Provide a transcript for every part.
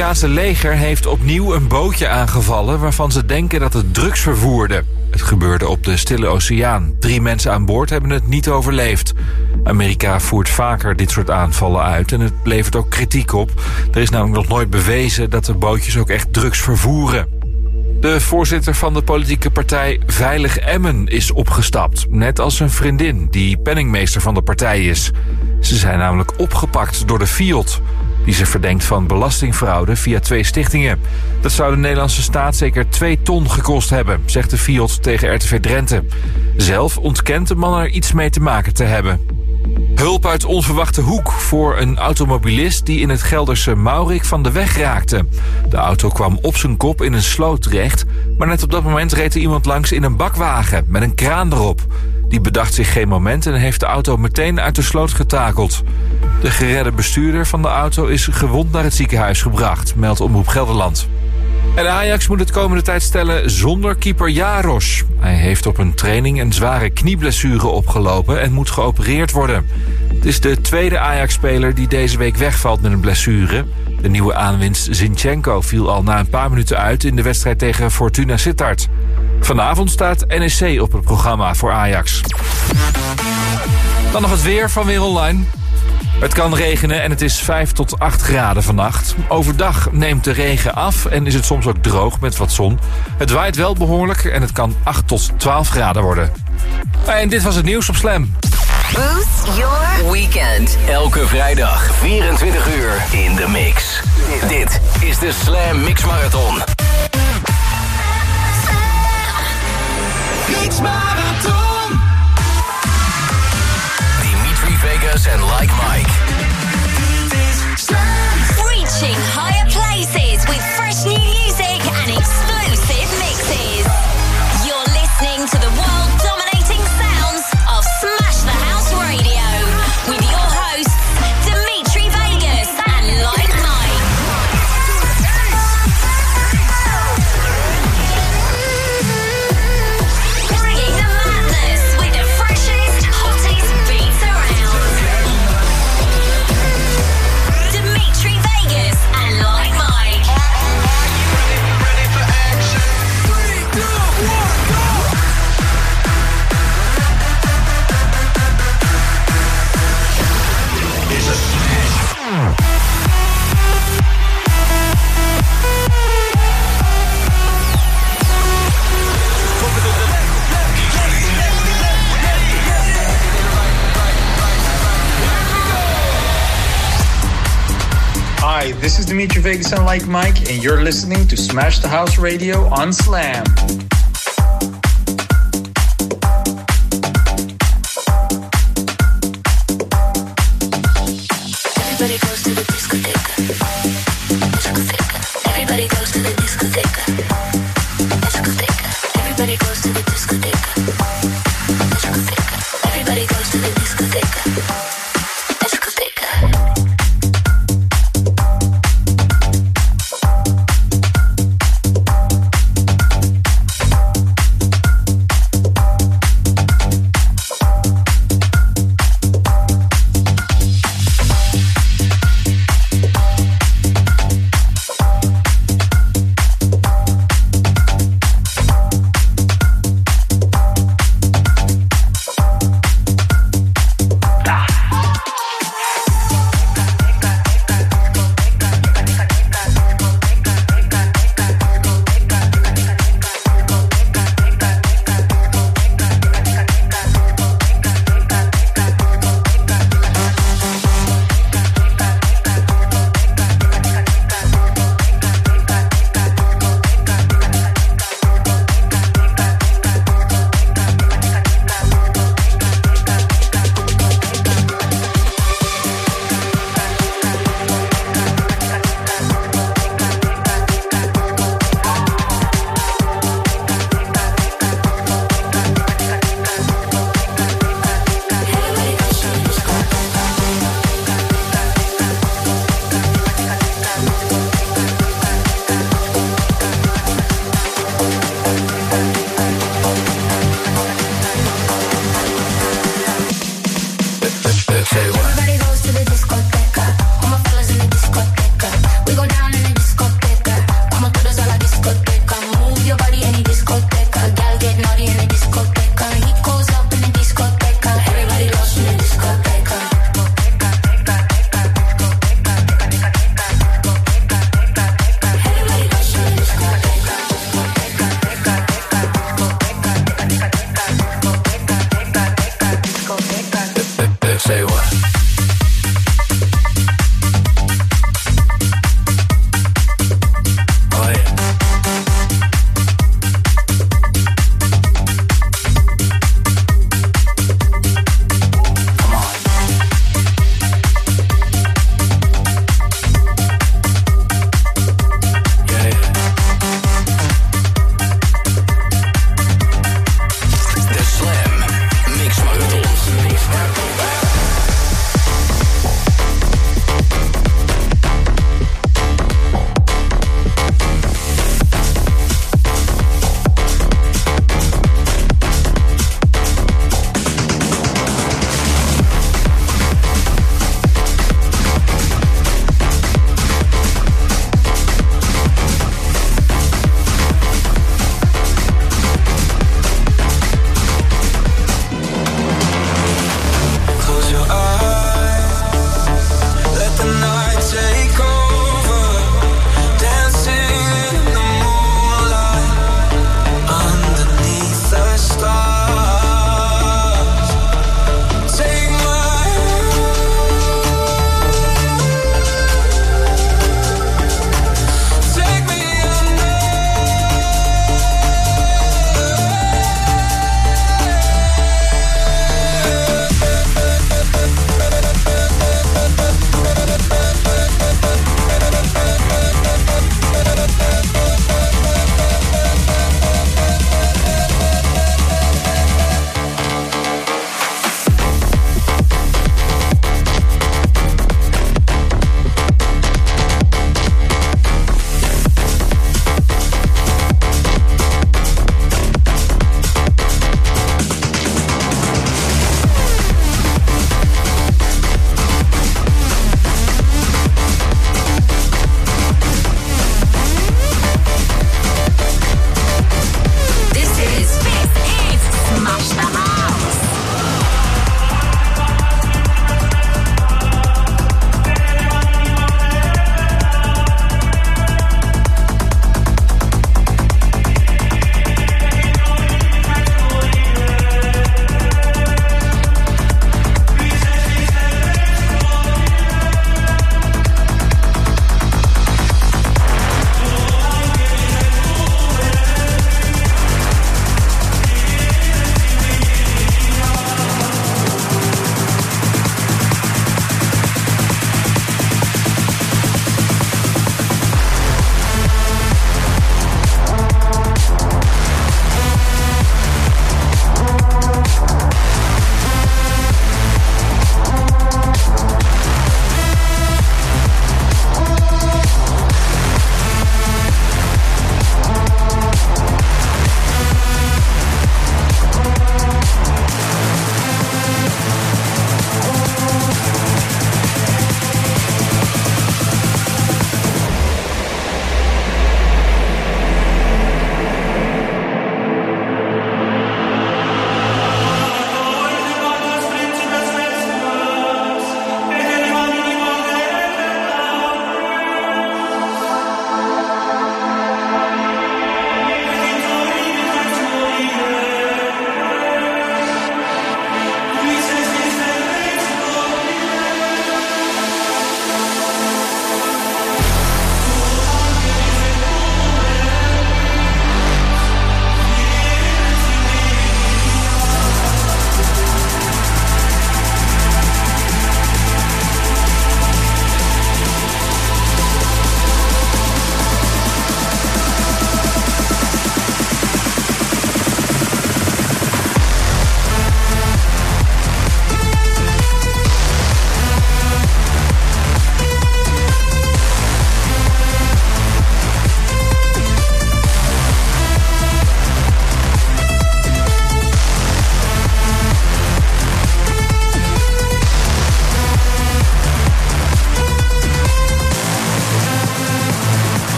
Amerikaanse leger heeft opnieuw een bootje aangevallen waarvan ze denken dat het drugs vervoerde. Het gebeurde op de Stille Oceaan. Drie mensen aan boord hebben het niet overleefd. Amerika voert vaker dit soort aanvallen uit en het levert ook kritiek op. Er is namelijk nog nooit bewezen dat de bootjes ook echt drugs vervoeren. De voorzitter van de politieke partij Veilig Emmen is opgestapt. Net als zijn vriendin, die penningmeester van de partij is. Ze zijn namelijk opgepakt door de FIOD die ze verdenkt van belastingfraude via twee stichtingen. Dat zou de Nederlandse staat zeker twee ton gekost hebben, zegt de Fiat tegen RTV Drenthe. Zelf ontkent de man er iets mee te maken te hebben. Hulp uit onverwachte hoek voor een automobilist die in het Gelderse Maurik van de weg raakte. De auto kwam op zijn kop in een sloot terecht, maar net op dat moment reed er iemand langs in een bakwagen met een kraan erop. Die bedacht zich geen moment en heeft de auto meteen uit de sloot getakeld. De geredde bestuurder van de auto is gewond naar het ziekenhuis gebracht, meldt Omroep Gelderland. En Ajax moet het komende tijd stellen zonder keeper Jaros. Hij heeft op een training een zware knieblessure opgelopen en moet geopereerd worden. Het is de tweede Ajax-speler die deze week wegvalt met een blessure. De nieuwe aanwinst Zinchenko viel al na een paar minuten uit in de wedstrijd tegen Fortuna Sittard. Vanavond staat NEC op het programma voor Ajax. Dan nog het weer van Weer Online. Het kan regenen en het is 5 tot 8 graden vannacht. Overdag neemt de regen af en is het soms ook droog met wat zon. Het waait wel behoorlijk en het kan 8 tot 12 graden worden. En dit was het nieuws op Slam. Boost your weekend. Elke vrijdag 24 uur in de mix. Dit is de Slam Mix Marathon. Marathon. Dimitri Vegas en Like Mike. Reaching higher places with this is Dimitri Vegas and Like Mike, and you're listening to Smash the House Radio on Slam.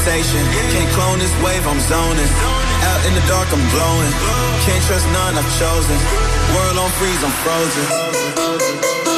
temptation. Can't clone this wave, I'm zoning. Out in the dark, I'm glowing. Can't trust none, I've chosen. World on freeze, I'm frozen.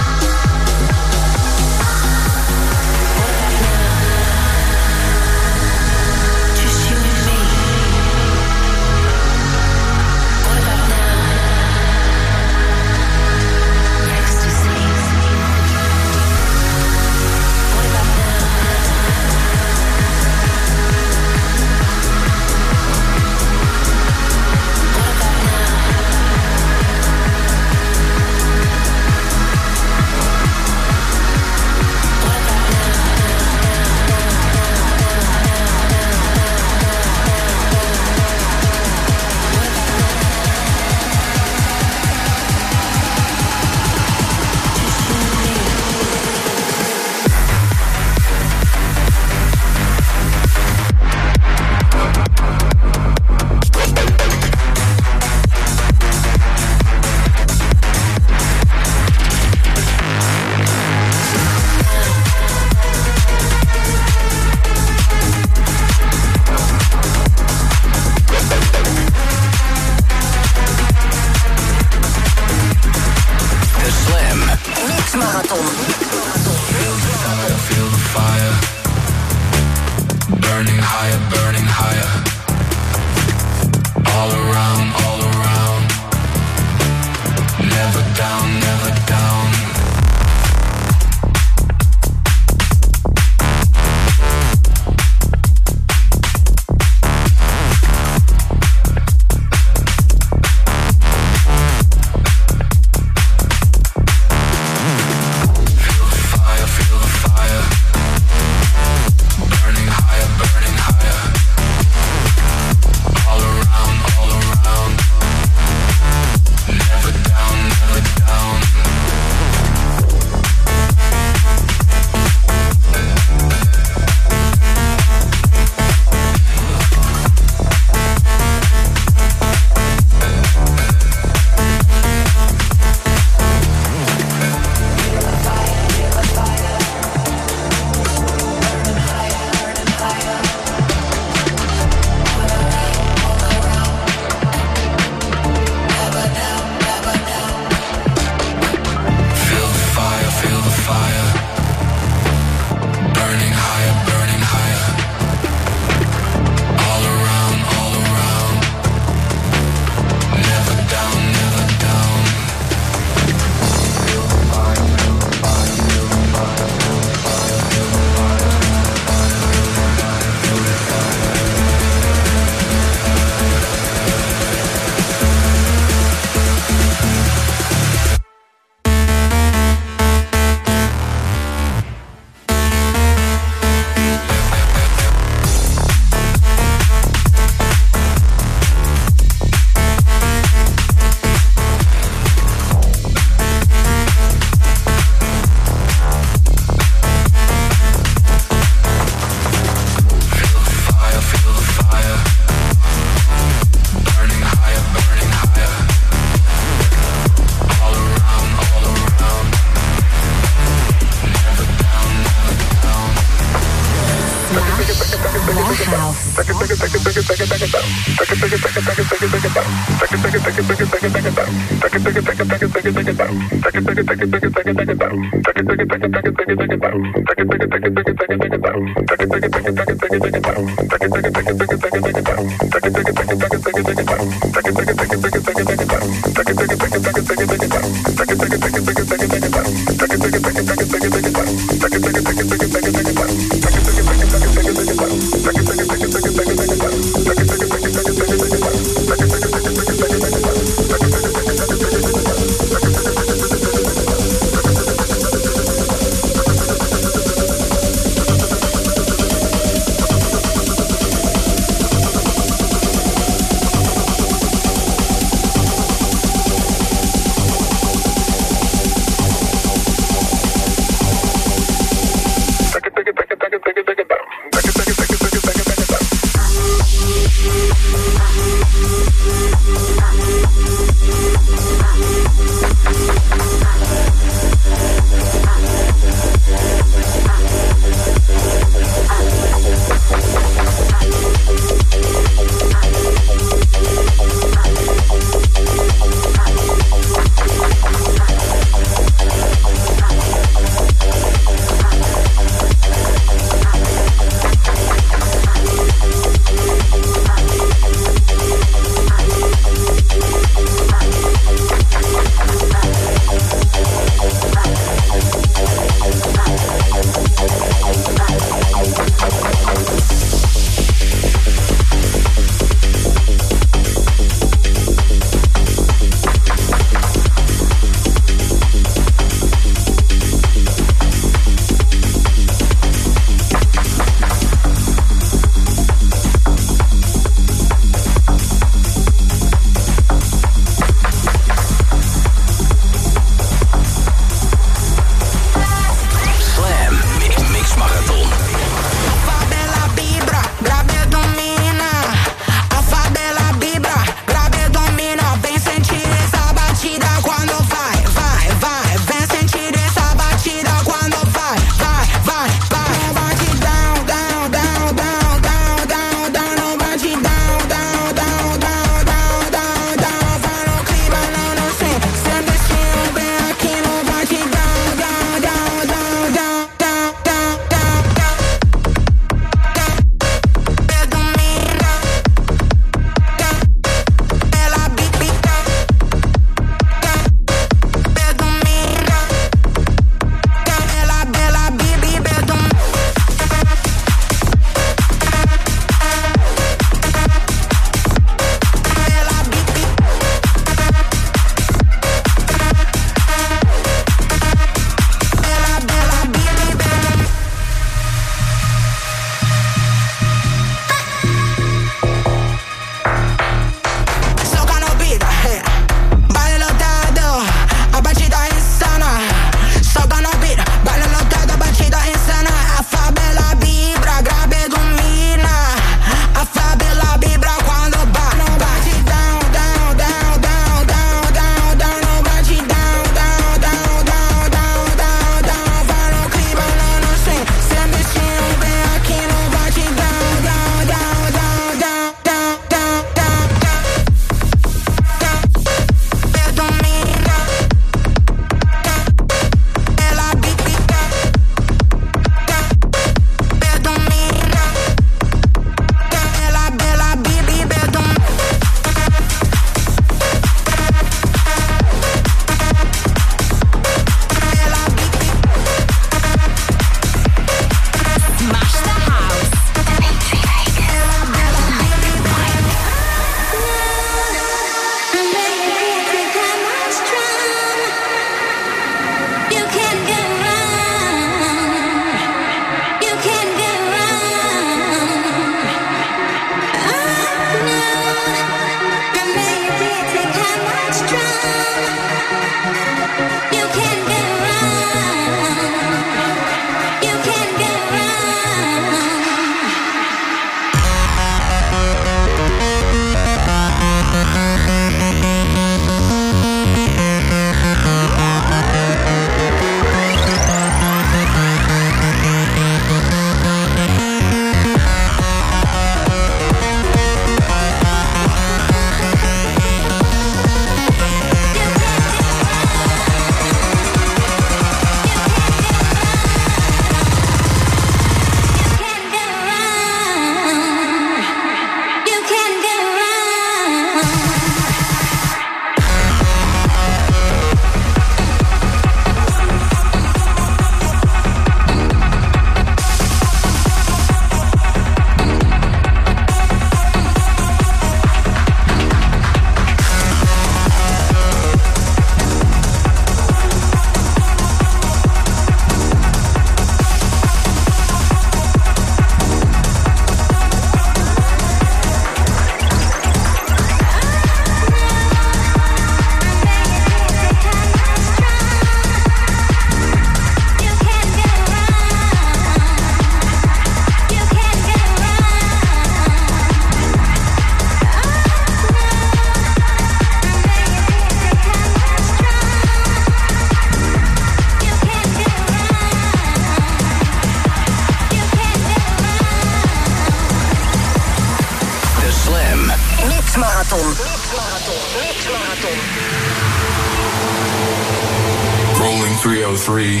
303.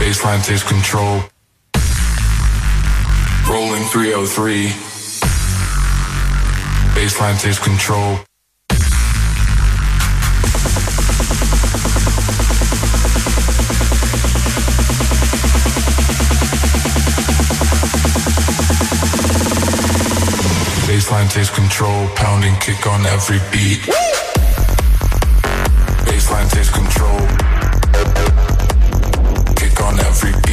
Baseline takes control. Rolling 303. Baseline takes control. Baseline takes control, pounding kick on every beat. Takes control. Kick on every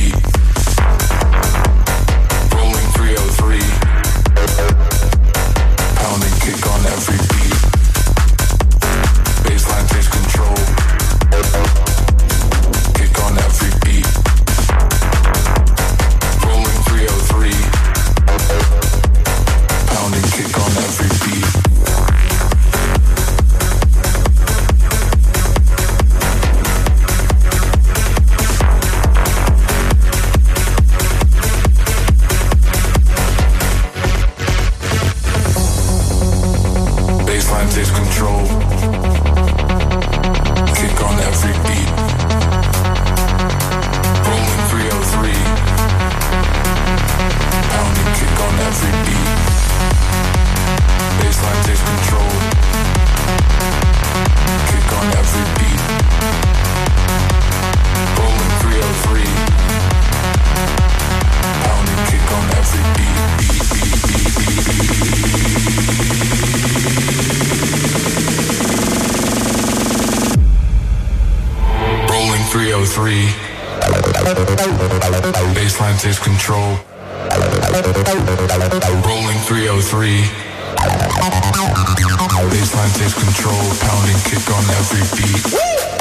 Baseline takes control. Rolling 303. Baseline takes control, pounding kick on every beat.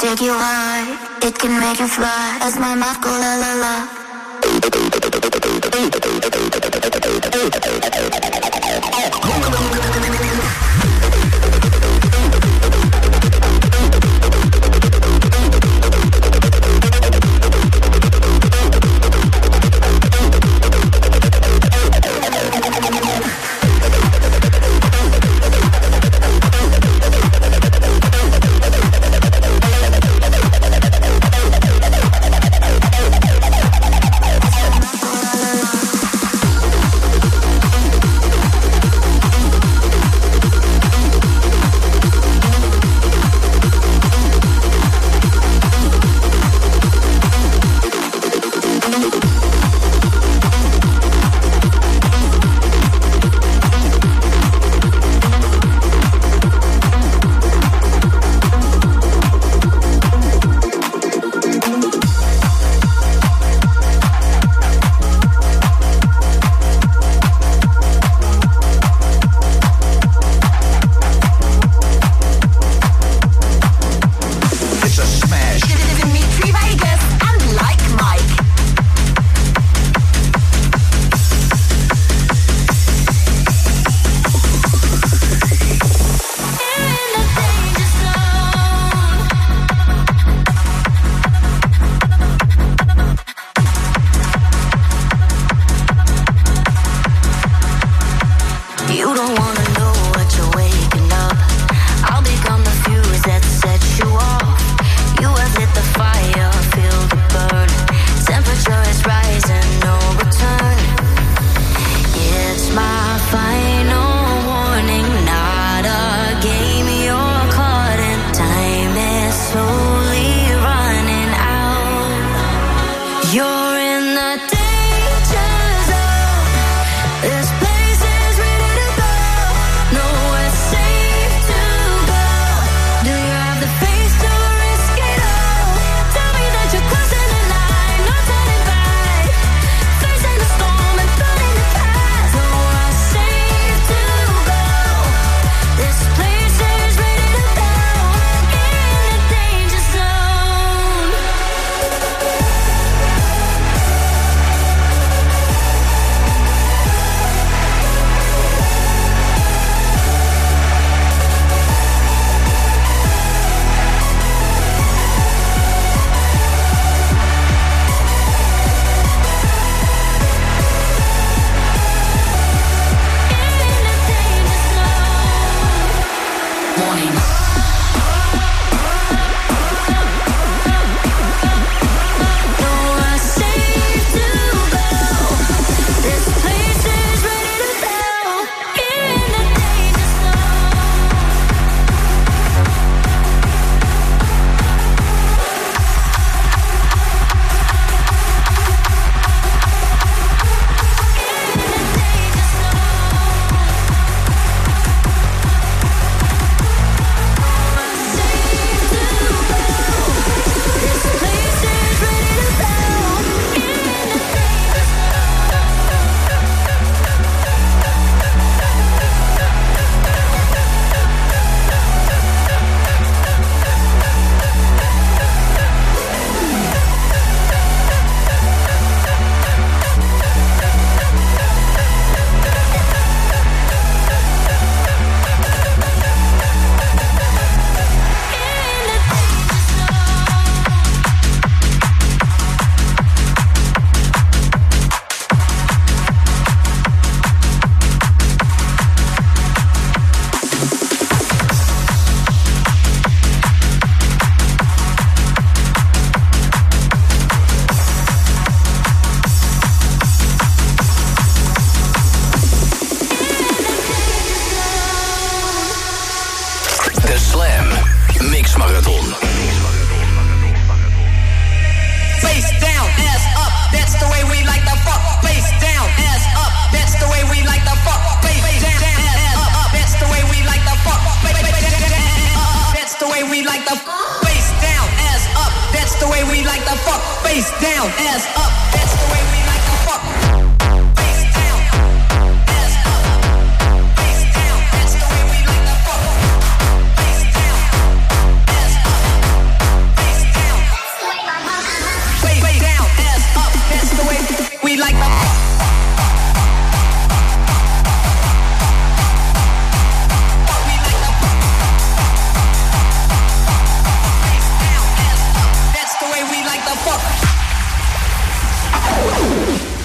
take you high. It can make you fly as my mouth go la la la.